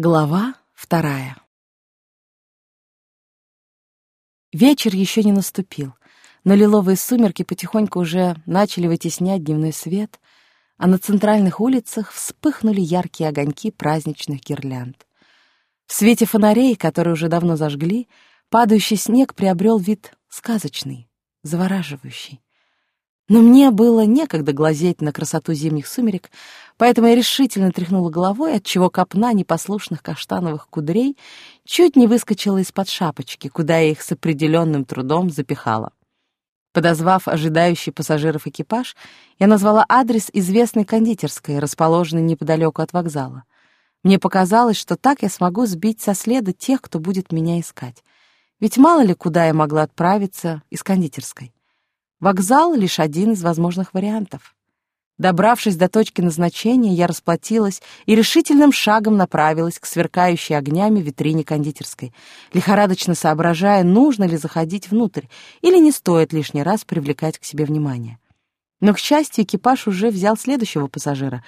Глава вторая Вечер еще не наступил, но лиловые сумерки потихоньку уже начали вытеснять дневной свет, а на центральных улицах вспыхнули яркие огоньки праздничных гирлянд. В свете фонарей, которые уже давно зажгли, падающий снег приобрел вид сказочный, завораживающий. Но мне было некогда глазеть на красоту зимних сумерек, поэтому я решительно тряхнула головой, отчего копна непослушных каштановых кудрей чуть не выскочила из-под шапочки, куда я их с определенным трудом запихала. Подозвав ожидающий пассажиров экипаж, я назвала адрес известной кондитерской, расположенной неподалеку от вокзала. Мне показалось, что так я смогу сбить со следа тех, кто будет меня искать. Ведь мало ли куда я могла отправиться из кондитерской. Вокзал — лишь один из возможных вариантов. Добравшись до точки назначения, я расплатилась и решительным шагом направилась к сверкающей огнями витрине кондитерской, лихорадочно соображая, нужно ли заходить внутрь или не стоит лишний раз привлекать к себе внимание. Но, к счастью, экипаж уже взял следующего пассажира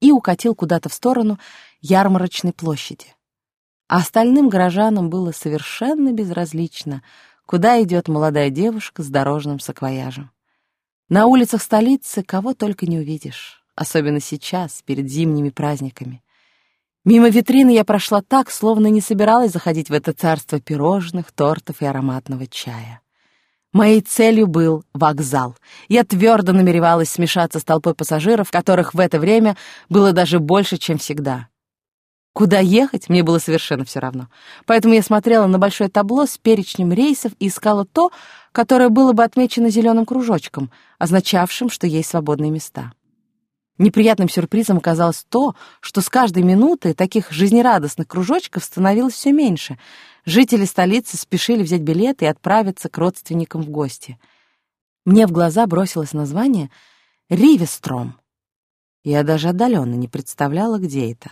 и укатил куда-то в сторону ярмарочной площади. А остальным горожанам было совершенно безразлично — куда идет молодая девушка с дорожным саквояжем. На улицах столицы кого только не увидишь, особенно сейчас, перед зимними праздниками. Мимо витрины я прошла так, словно не собиралась заходить в это царство пирожных, тортов и ароматного чая. Моей целью был вокзал. Я твердо намеревалась смешаться с толпой пассажиров, которых в это время было даже больше, чем всегда. Куда ехать, мне было совершенно все равно. Поэтому я смотрела на большое табло с перечнем рейсов и искала то, которое было бы отмечено зеленым кружочком, означавшим, что есть свободные места. Неприятным сюрпризом оказалось то, что с каждой минуты таких жизнерадостных кружочков становилось все меньше. Жители столицы спешили взять билеты и отправиться к родственникам в гости. Мне в глаза бросилось название «Ривестром». Я даже отдаленно не представляла, где это.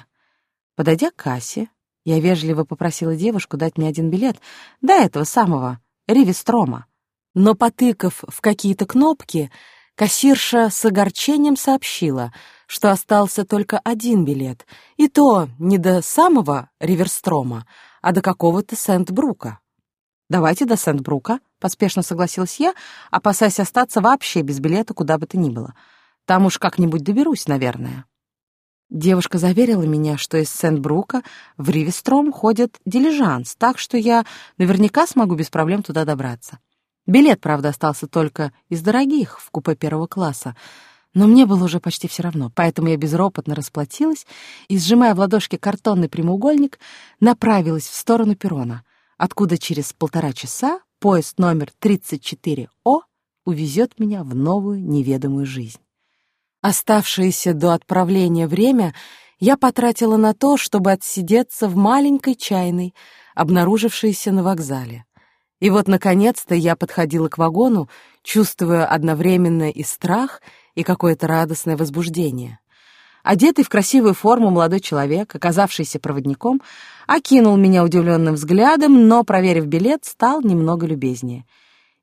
Подойдя к кассе, я вежливо попросила девушку дать мне один билет до этого самого Ривестрома. Но, потыкав в какие-то кнопки, кассирша с огорчением сообщила, что остался только один билет, и то не до самого Риверстрома, а до какого-то Сент-Брука. «Давайте до Сент-Брука», — поспешно согласилась я, опасаясь остаться вообще без билета куда бы то ни было. «Там уж как-нибудь доберусь, наверное». Девушка заверила меня, что из Сент-Брука в Ривестром ходит дилижанс, так что я наверняка смогу без проблем туда добраться. Билет, правда, остался только из дорогих в купе первого класса, но мне было уже почти все равно, поэтому я безропотно расплатилась и, сжимая в ладошке картонный прямоугольник, направилась в сторону перрона, откуда через полтора часа поезд номер 34О увезет меня в новую неведомую жизнь. Оставшееся до отправления время я потратила на то, чтобы отсидеться в маленькой чайной, обнаружившейся на вокзале. И вот, наконец-то, я подходила к вагону, чувствуя одновременно и страх, и какое-то радостное возбуждение. Одетый в красивую форму молодой человек, оказавшийся проводником, окинул меня удивленным взглядом, но, проверив билет, стал немного любезнее.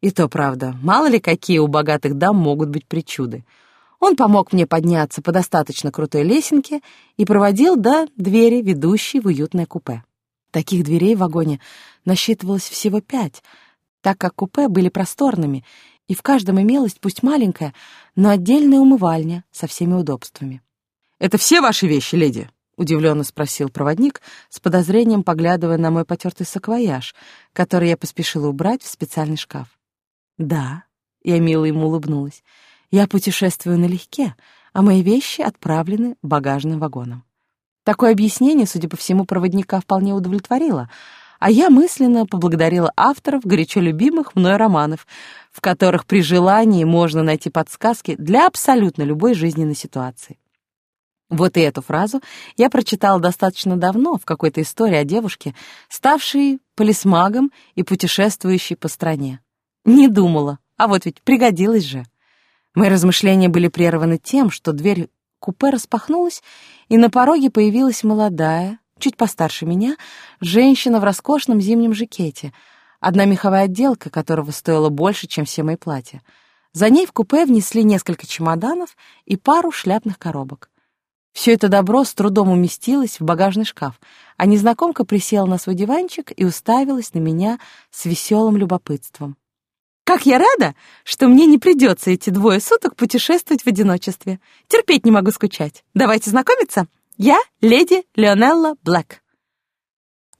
И то правда, мало ли какие у богатых дам могут быть причуды — он помог мне подняться по достаточно крутой лесенке и проводил до двери, ведущей в уютное купе. Таких дверей в вагоне насчитывалось всего пять, так как купе были просторными, и в каждом имелась, пусть маленькая, но отдельная умывальня со всеми удобствами. «Это все ваши вещи, леди?» — удивленно спросил проводник, с подозрением поглядывая на мой потертый саквояж, который я поспешила убрать в специальный шкаф. «Да», — я мило ему улыбнулась, — я путешествую налегке, а мои вещи отправлены багажным вагоном. Такое объяснение, судя по всему, проводника вполне удовлетворило, а я мысленно поблагодарила авторов горячо любимых мной романов, в которых при желании можно найти подсказки для абсолютно любой жизненной ситуации. Вот и эту фразу я прочитала достаточно давно в какой-то истории о девушке, ставшей полисмагом и путешествующей по стране. Не думала, а вот ведь пригодилась же. Мои размышления были прерваны тем, что дверь купе распахнулась, и на пороге появилась молодая, чуть постарше меня, женщина в роскошном зимнем жакете, одна меховая отделка которого стоила больше, чем все мои платья. За ней в купе внесли несколько чемоданов и пару шляпных коробок. Все это добро с трудом уместилось в багажный шкаф, а незнакомка присела на свой диванчик и уставилась на меня с веселым любопытством. «Как я рада, что мне не придется эти двое суток путешествовать в одиночестве. Терпеть не могу скучать. Давайте знакомиться. Я леди Леонелла Блэк».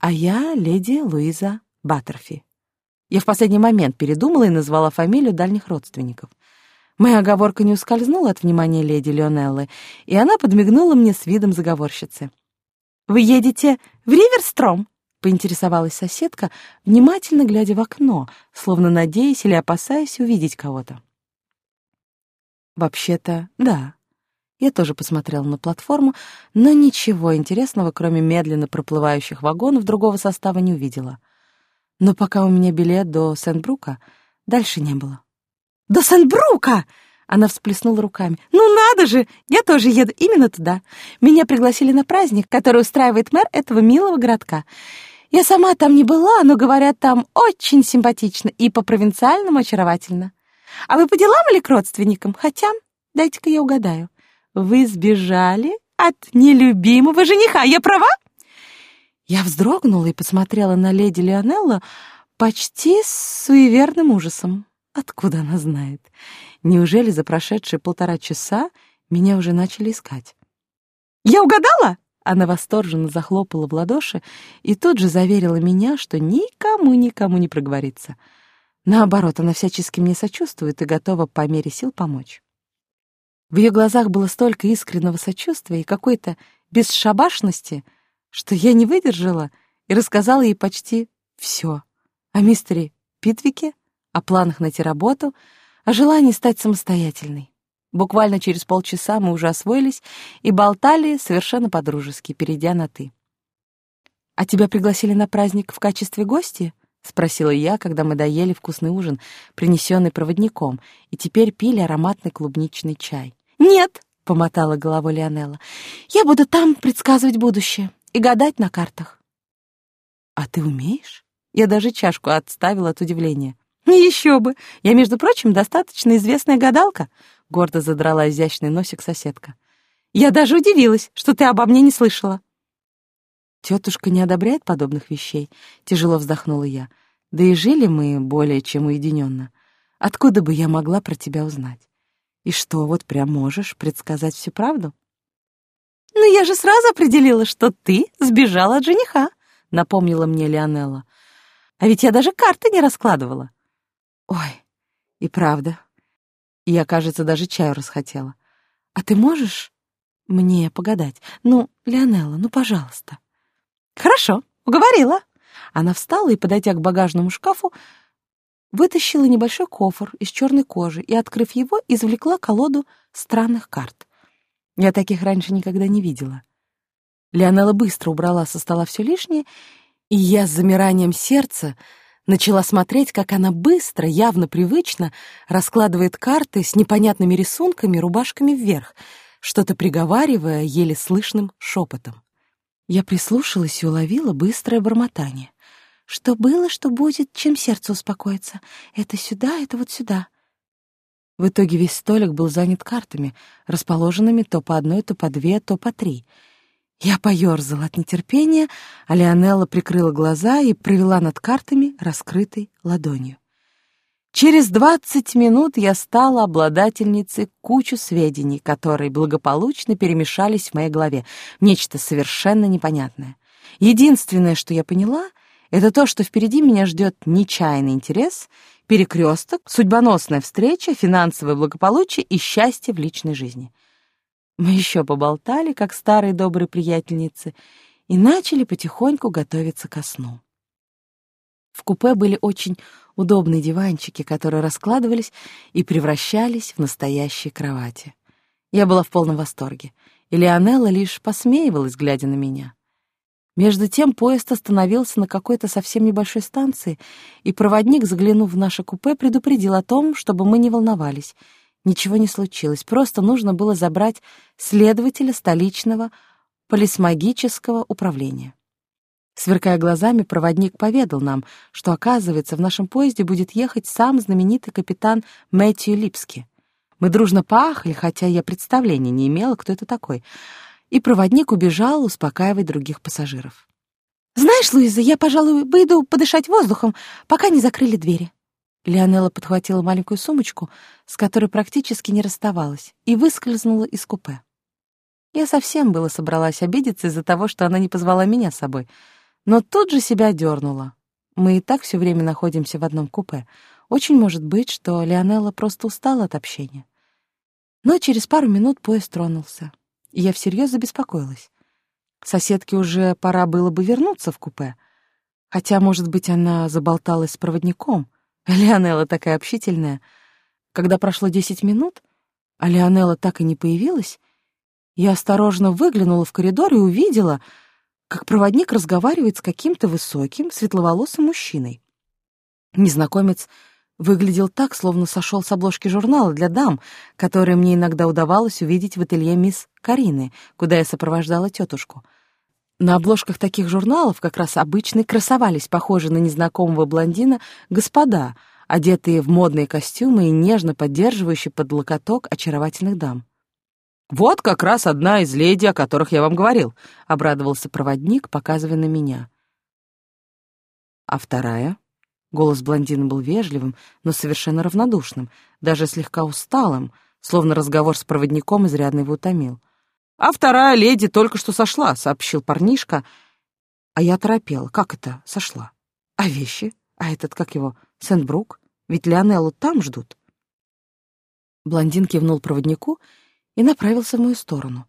«А я леди Луиза Баттерфи». Я в последний момент передумала и назвала фамилию дальних родственников. Моя оговорка не ускользнула от внимания леди Леонеллы, и она подмигнула мне с видом заговорщицы. «Вы едете в Риверстром?» — поинтересовалась соседка, внимательно глядя в окно, словно надеясь или опасаясь увидеть кого-то. «Вообще-то, да». Я тоже посмотрела на платформу, но ничего интересного, кроме медленно проплывающих вагонов, другого состава не увидела. Но пока у меня билет до Сент-Брука, дальше не было. «До Сент-Брука!» Она всплеснула руками. «Ну надо же! Я тоже еду именно туда. Меня пригласили на праздник, который устраивает мэр этого милого городка. Я сама там не была, но, говорят, там очень симпатично и по-провинциальному очаровательно. А вы по делам или к родственникам? Хотя, дайте-ка я угадаю, вы сбежали от нелюбимого жениха, я права?» Я вздрогнула и посмотрела на леди Леонелло почти с суеверным ужасом. Откуда она знает? Неужели за прошедшие полтора часа меня уже начали искать? «Я угадала?» Она восторженно захлопала в ладоши и тут же заверила меня, что никому-никому не проговорится. Наоборот, она всячески мне сочувствует и готова по мере сил помочь. В ее глазах было столько искреннего сочувствия и какой-то бесшабашности, что я не выдержала и рассказала ей почти все о мистере Питвике, о планах найти работу, о желании стать самостоятельной. Буквально через полчаса мы уже освоились и болтали совершенно по-дружески, перейдя на «ты». «А тебя пригласили на праздник в качестве гостя?» — спросила я, когда мы доели вкусный ужин, принесенный проводником, и теперь пили ароматный клубничный чай. «Нет!» — помотала головой Леонелла. «Я буду там предсказывать будущее и гадать на картах». «А ты умеешь?» Я даже чашку отставила от удивления. «Еще бы! Я, между прочим, достаточно известная гадалка», — гордо задрала изящный носик соседка. «Я даже удивилась, что ты обо мне не слышала». «Тетушка не одобряет подобных вещей», — тяжело вздохнула я. «Да и жили мы более чем уединенно. Откуда бы я могла про тебя узнать? И что, вот прям можешь предсказать всю правду?» «Ну я же сразу определила, что ты сбежала от жениха», — напомнила мне Леонелла. «А ведь я даже карты не раскладывала». Ой, и правда. Я, кажется, даже чаю расхотела. А ты можешь мне погадать? Ну, Леонелла, ну, пожалуйста. Хорошо, уговорила. Она встала и, подойдя к багажному шкафу, вытащила небольшой кофр из черной кожи и, открыв его, извлекла колоду странных карт. Я таких раньше никогда не видела. Леонелла быстро убрала со стола все лишнее, и я с замиранием сердца начала смотреть, как она быстро, явно привычно раскладывает карты с непонятными рисунками, рубашками вверх, что-то приговаривая еле слышным шепотом. Я прислушалась и уловила быстрое бормотание. Что было, что будет, чем сердце успокоится. Это сюда, это вот сюда. В итоге весь столик был занят картами, расположенными то по одной, то по две, то по три — я поёрзала от нетерпения, а Леонелла прикрыла глаза и провела над картами раскрытой ладонью. Через двадцать минут я стала обладательницей кучу сведений, которые благополучно перемешались в моей голове, нечто совершенно непонятное. Единственное, что я поняла, это то, что впереди меня ждет нечаянный интерес, перекресток, судьбоносная встреча, финансовое благополучие и счастье в личной жизни — мы еще поболтали, как старые добрые приятельницы, и начали потихоньку готовиться ко сну. В купе были очень удобные диванчики, которые раскладывались и превращались в настоящие кровати. Я была в полном восторге, и Леонелла лишь посмеивалась, глядя на меня. Между тем поезд остановился на какой-то совсем небольшой станции, и проводник, заглянув в наше купе, предупредил о том, чтобы мы не волновались — Ничего не случилось, просто нужно было забрать следователя столичного полисмагического управления. Сверкая глазами, проводник поведал нам, что, оказывается, в нашем поезде будет ехать сам знаменитый капитан Мэтью Липски. Мы дружно поахали, хотя я представления не имела, кто это такой. и проводник убежал успокаивать других пассажиров. «Знаешь, Луиза, я, пожалуй, выйду подышать воздухом, пока не закрыли двери». Леонелла подхватила маленькую сумочку, с которой практически не расставалась, и выскользнула из купе. Я совсем было собралась обидеться из-за того, что она не позвала меня с собой, но тут же себя дернула. Мы и так все время находимся в одном купе. Очень может быть, что Леонелла просто устала от общения. Но через пару минут поезд тронулся, и я всерьез забеспокоилась. Соседке уже пора было бы вернуться в купе, хотя, может быть, она заболталась с проводником. Леонелла такая общительная. Когда прошло десять минут, а Леонелла так и не появилась, я осторожно выглянула в коридор и увидела, как проводник разговаривает с каким-то высоким, светловолосым мужчиной. Незнакомец выглядел так, словно сошел с обложки журнала для дам, которые мне иногда удавалось увидеть в ателье мисс Карины, куда я сопровождала тетушку. На обложках таких журналов как раз обычно красовались похожие на незнакомого блондина господа, одетые в модные костюмы и нежно поддерживающие под локоток очаровательных дам. «Вот как раз одна из леди, о которых я вам говорил», — обрадовался проводник, показывая на меня. «А вторая?» Голос блондина был вежливым, но совершенно равнодушным, даже слегка усталым, словно разговор с проводником изрядно его утомил. «А вторая леди только что сошла», — сообщил парнишка. А я торопела. «Как это сошла? А вещи? А этот, как его, Сент-Брук? Ведь Леонеллу там ждут». Блондин кивнул проводнику — и направился в мою сторону.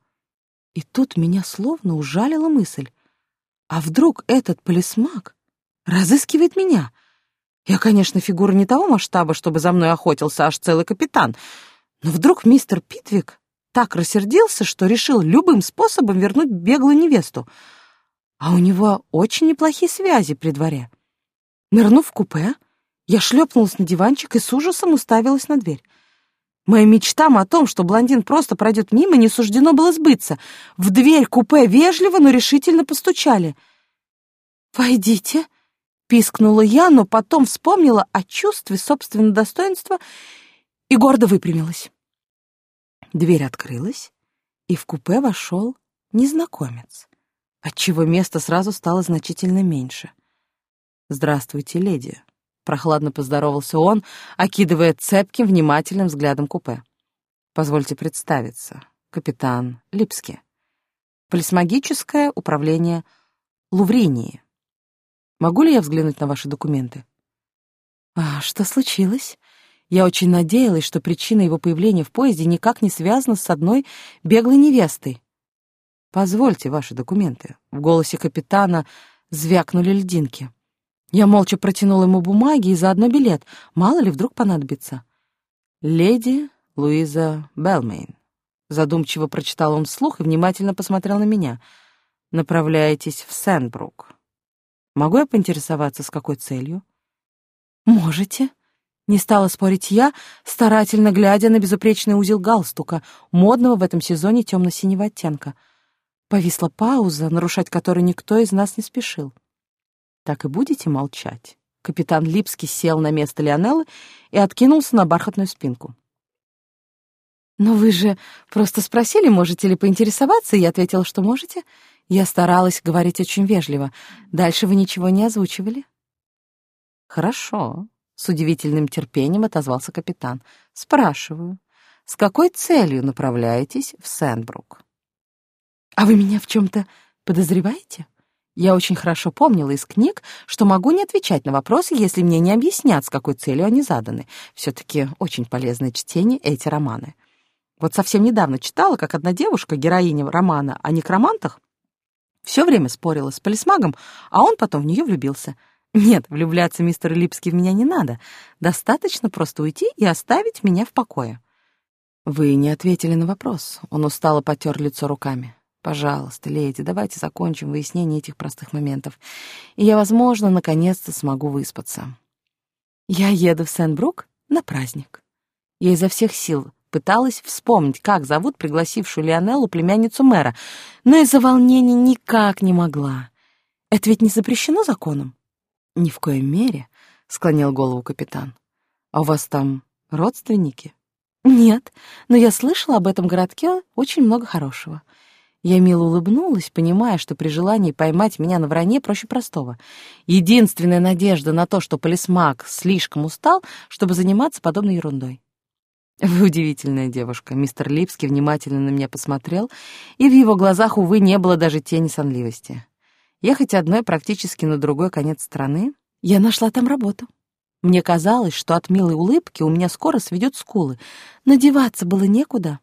И тут меня словно ужалила мысль. А вдруг этот полисмак разыскивает меня? Я, конечно, фигура не того масштаба, чтобы за мной охотился аж целый капитан, но вдруг мистер Питвик так рассердился, что решил любым способом вернуть беглую невесту. А у него очень неплохие связи при дворе. Нырнув в купе, я шлепнулась на диванчик и с ужасом уставилась на дверь. Моим мечтам о том, что блондин просто пройдет мимо, не суждено было сбыться. В дверь купе вежливо, но решительно постучали. «Войдите», — пискнула я, но потом вспомнила о чувстве собственного достоинства и гордо выпрямилась. Дверь открылась, и в купе вошел незнакомец, отчего место сразу стало значительно меньше. «Здравствуйте, леди», Прохладно поздоровался он, окидывая цепким, внимательным взглядом купе. «Позвольте представиться. Капитан Липски. Полисмагическое управление Луврении. Могу ли я взглянуть на ваши документы?» «А что случилось?» Я очень надеялась, что причина его появления в поезде никак не связана с одной беглой невестой. «Позвольте ваши документы». В голосе капитана звякнули льдинки. Я молча протянул ему бумаги и заодно билет. Мало ли, вдруг понадобится. «Леди Луиза Белмейн». Задумчиво прочитал он вслух и внимательно посмотрел на меня. «Направляетесь в Сенбрук. Могу я поинтересоваться, с какой целью?» «Можете», — не стала спорить я, старательно глядя на безупречный узел галстука, модного в этом сезоне темно-синего оттенка. Повисла пауза, нарушать которую никто из нас не спешил. Так и будете молчать?» Капитан Липский сел на место Лионеллы и откинулся на бархатную спинку. «Но вы же просто спросили, можете ли поинтересоваться, и я ответила, что можете. Я старалась говорить очень вежливо. Дальше вы ничего не озвучивали». «Хорошо», — с удивительным терпением отозвался капитан. «Спрашиваю, с какой целью направляетесь в Сенбрук?» «А вы меня в чем-то подозреваете?» Я очень хорошо помнила из книг, что могу не отвечать на вопросы, если мне не объяснят, с какой целью они заданы. Все-таки очень полезное чтение эти романы. Вот совсем недавно читала, как одна девушка, героиня романа о некромантах, все время спорила с полисмагом, а он потом в нее влюбился. Нет, влюбляться мистер Липский в меня не надо. Достаточно просто уйти и оставить меня в покое. Вы не ответили на вопрос. Он устало потер лицо руками. Пожалуйста, леди, давайте закончим выяснение этих простых моментов, и я, возможно, наконец-то смогу выспаться. Я еду в Сен-Брук на праздник. Я изо всех сил пыталась вспомнить, как зовут пригласившую Лионеллу племянницу мэра, но из-за волнения никак не могла. Это ведь не запрещено законом? Ни в коей мере, — склонил голову капитан. А у вас там родственники? Нет, но я слышала об этом городке очень много хорошего. Я мило улыбнулась, понимая, что при желании поймать меня на вранье проще простого. Единственная надежда на то, что полисмак слишком устал, чтобы заниматься подобной ерундой. «Вы удивительная девушка», — мистер Липский внимательно на меня посмотрел, и в его глазах, увы, не было даже тени сонливости. Ехать одной практически на другой конец страны, я нашла там работу. Мне казалось, что от милой улыбки у меня скоро сведет скулы, но деваться было некуда.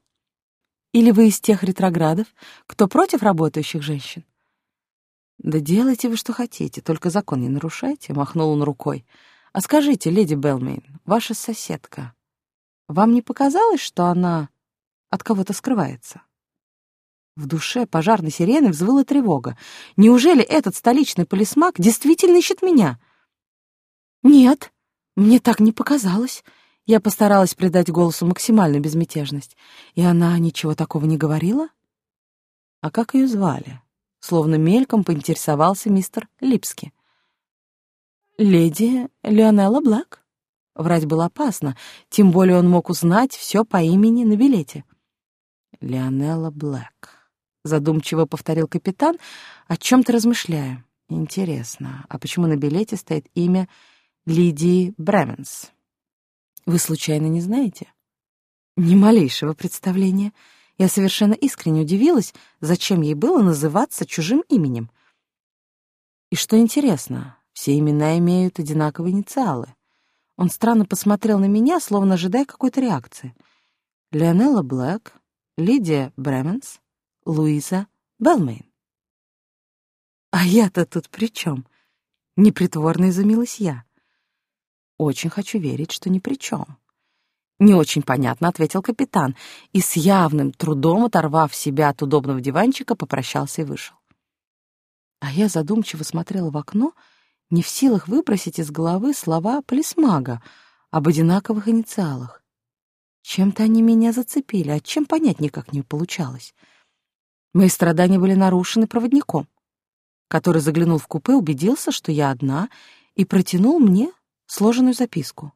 Или вы из тех ретроградов, кто против работающих женщин? Да делайте вы, что хотите, только закон не нарушайте, махнул он рукой. А скажите, леди Белмейн, ваша соседка, вам не показалось, что она от кого-то скрывается? В душе пожарной сирены взвыла тревога. Неужели этот столичный полисмак действительно ищет меня? Нет, мне так не показалось. Я постаралась придать голосу максимальную безмятежность. И она ничего такого не говорила? А как ее звали? Словно мельком поинтересовался мистер Липски. Леди Леонелла Блэк. Врать было опасно, тем более он мог узнать все по имени на билете. Леонелла Блэк. Задумчиво повторил капитан, о чем-то размышляя. Интересно, а почему на билете стоит имя Лидии Бременс? Вы случайно не знаете? Ни малейшего представления. Я совершенно искренне удивилась, зачем ей было называться чужим именем. И что интересно, все имена имеют одинаковые инициалы. Он странно посмотрел на меня, словно ожидая какой-то реакции. Леонелла Блэк, Лидия Бременс, Луиза Белмейн. А я-то тут при чем? Непритворно изумилась я. Очень хочу верить, что ни при чем. Не очень понятно, ответил капитан, и с явным трудом, оторвав себя от удобного диванчика, попрощался и вышел. А я задумчиво смотрела в окно, не в силах выбросить из головы слова полисмага об одинаковых инициалах. Чем-то они меня зацепили, а чем понять никак не получалось. Мои страдания были нарушены проводником, который заглянул в купе, убедился, что я одна, и протянул мне сложенную записку.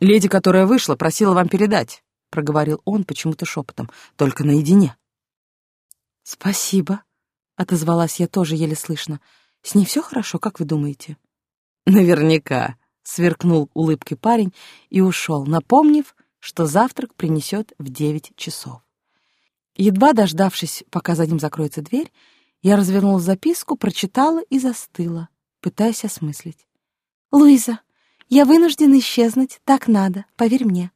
«Леди, которая вышла, просила вам передать», — проговорил он почему-то шепотом, — «только наедине». «Спасибо», — отозвалась я тоже еле слышно. «С ней все хорошо, как вы думаете?» «Наверняка», — сверкнул улыбкой парень и ушел, напомнив, что завтрак принесет в девять часов. Едва дождавшись, пока за ним закроется дверь, я развернула записку, прочитала и застыла, пытаясь осмыслить. «Луиза, я вынуждена исчезнуть, так надо, поверь мне.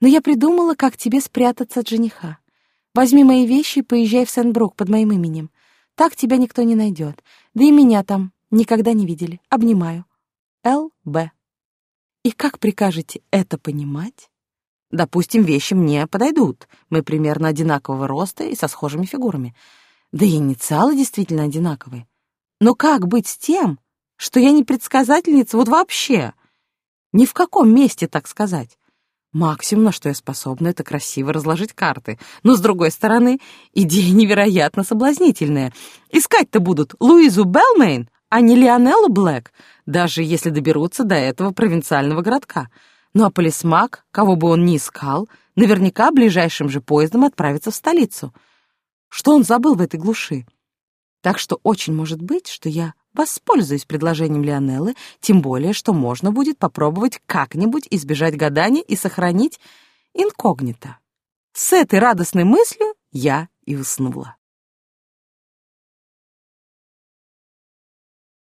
Но я придумала, как тебе спрятаться от жениха. Возьми мои вещи и поезжай в Сен-Брук под моим именем. Так тебя никто не найдет. Да и меня там никогда не видели. Обнимаю. Л.Б. И как прикажете это понимать? Допустим, вещи мне подойдут. Мы примерно одинакового роста и со схожими фигурами. Да и инициалы действительно одинаковые. Но как быть с тем, что я не предсказательница вот вообще? Ни в каком месте, так сказать. Максимум, на что я способна, это красиво разложить карты. Но, с другой стороны, идея невероятно соблазнительная. Искать-то будут Луизу Белмейн, а не Лионеллу Блэк, даже если доберутся до этого провинциального городка. Ну а полисмак, кого бы он ни искал, наверняка ближайшим же поездом отправится в столицу. Что он забыл в этой глуши? Так что очень может быть, что я Воспользуюсь предложением Лионеллы, тем более, что можно будет попробовать как-нибудь избежать гадания и сохранить инкогнито. С этой радостной мыслью я и уснула.